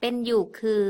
เป็นอยู่คือ